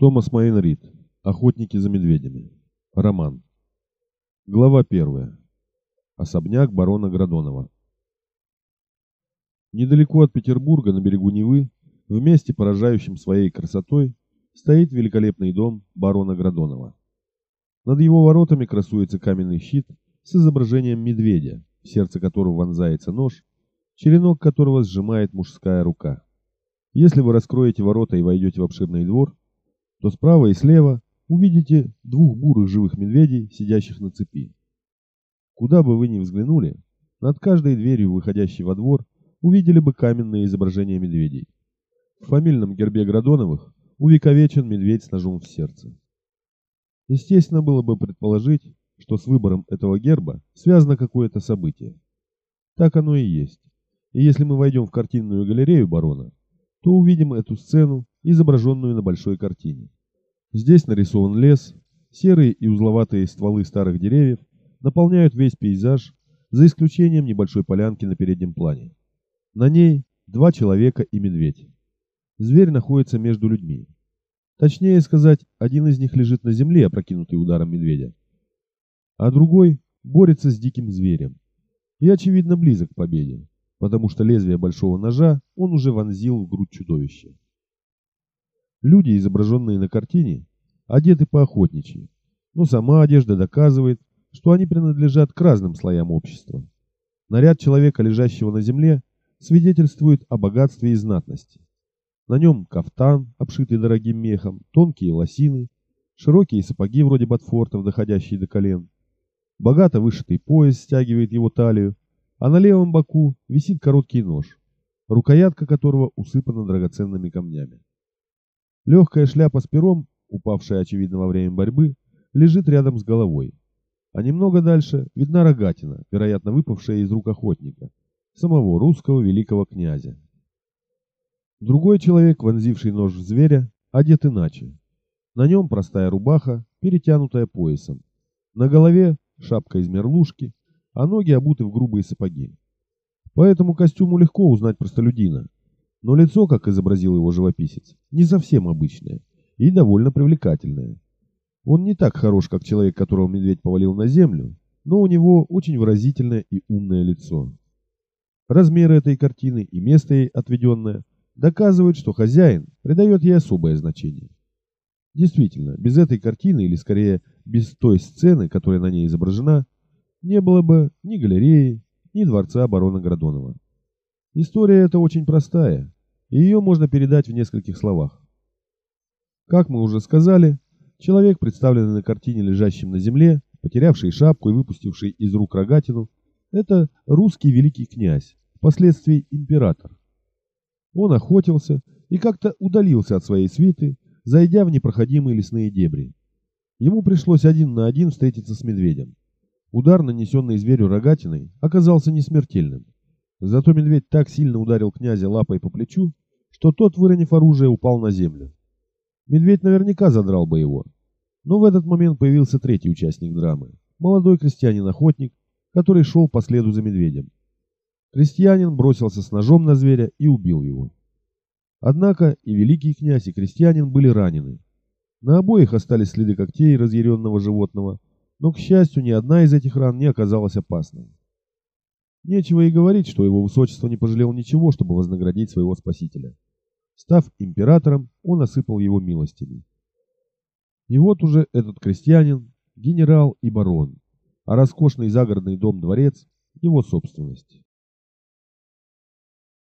Томас Мейнрид. Охотники за медведями. Роман. Глава первая. Особняк барона Градонова. Недалеко от Петербурга, на берегу Невы, в месте, поражающем своей красотой, стоит великолепный дом барона Градонова. Над его воротами красуется каменный щит с изображением медведя, в сердце которого вонзается нож, черенок которого сжимает мужская рука. Если вы раскроете ворота и войдете в обширный двор, то справа и слева увидите двух бурых живых медведей, сидящих на цепи. Куда бы вы ни взглянули, над каждой дверью, выходящей во двор, увидели бы каменное изображение медведей. В фамильном гербе Градоновых увековечен медведь с ножом в сердце. Естественно было бы предположить, что с выбором этого герба связано какое-то событие. Так оно и есть. И если мы войдем в картинную галерею барона, то увидим эту сцену, изображенную на большой картине. Здесь нарисован лес, серые и узловатые стволы старых деревьев наполняют весь пейзаж, за исключением небольшой полянки на переднем плане. На ней два человека и медведь. Зверь находится между людьми. Точнее сказать, один из них лежит на земле, опрокинутый ударом медведя, а другой борется с диким зверем и, очевидно, близок к победе потому что лезвие большого ножа он уже вонзил в грудь чудовища. Люди, изображенные на картине, одеты по-охотничьи, но сама одежда доказывает, что они принадлежат к разным слоям общества. Наряд человека, лежащего на земле, свидетельствует о богатстве и знатности. На нем кафтан, обшитый дорогим мехом, тонкие лосины, широкие сапоги вроде ботфортов, доходящие до колен. Богато вышитый пояс стягивает его талию, а на левом боку висит короткий нож, рукоятка которого усыпана драгоценными камнями. Легкая шляпа с пером, упавшая, очевидно, во время борьбы, лежит рядом с головой. А немного дальше видна рогатина, вероятно, выпавшая из рук охотника, самого русского великого князя. Другой человек, вонзивший нож в зверя, одет иначе. На нем простая рубаха, перетянутая поясом. На голове шапка из мерлушки, а ноги обуты в грубые сапоги. По этому костюму легко узнать простолюдина, но лицо, как изобразил его живописец, не совсем обычное и довольно привлекательное. Он не так хорош, как человек, которого медведь повалил на землю, но у него очень выразительное и умное лицо. Размеры этой картины и место ей отведенное доказывают, что хозяин придает ей особое значение. Действительно, без этой картины, или скорее без той сцены, которая на ней изображена, не было бы ни галереи, ни дворца барона Градонова. История эта очень простая, и ее можно передать в нескольких словах. Как мы уже сказали, человек, представленный на картине лежащим на земле, потерявший шапку и выпустивший из рук рогатину, это русский великий князь, впоследствии император. Он охотился и как-то удалился от своей свиты, зайдя в непроходимые лесные дебри. Ему пришлось один на один встретиться с медведем. Удар, нанесенный зверю рогатиной, оказался несмертельным. Зато медведь так сильно ударил князя лапой по плечу, что тот, выронив оружие, упал на землю. Медведь наверняка задрал бы его. Но в этот момент появился третий участник драмы. Молодой крестьянин-охотник, который шел по следу за медведем. Крестьянин бросился с ножом на зверя и убил его. Однако и великий князь, и крестьянин были ранены. На обоих остались следы когтей разъяренного животного, но, к счастью, ни одна из этих ран не оказалась опасной. Нечего и говорить, что его высочество не пожалел ничего, чтобы вознаградить своего спасителя. Став императором, он осыпал его милостями. И вот уже этот крестьянин, генерал и барон, а роскошный загородный дом-дворец – его собственность.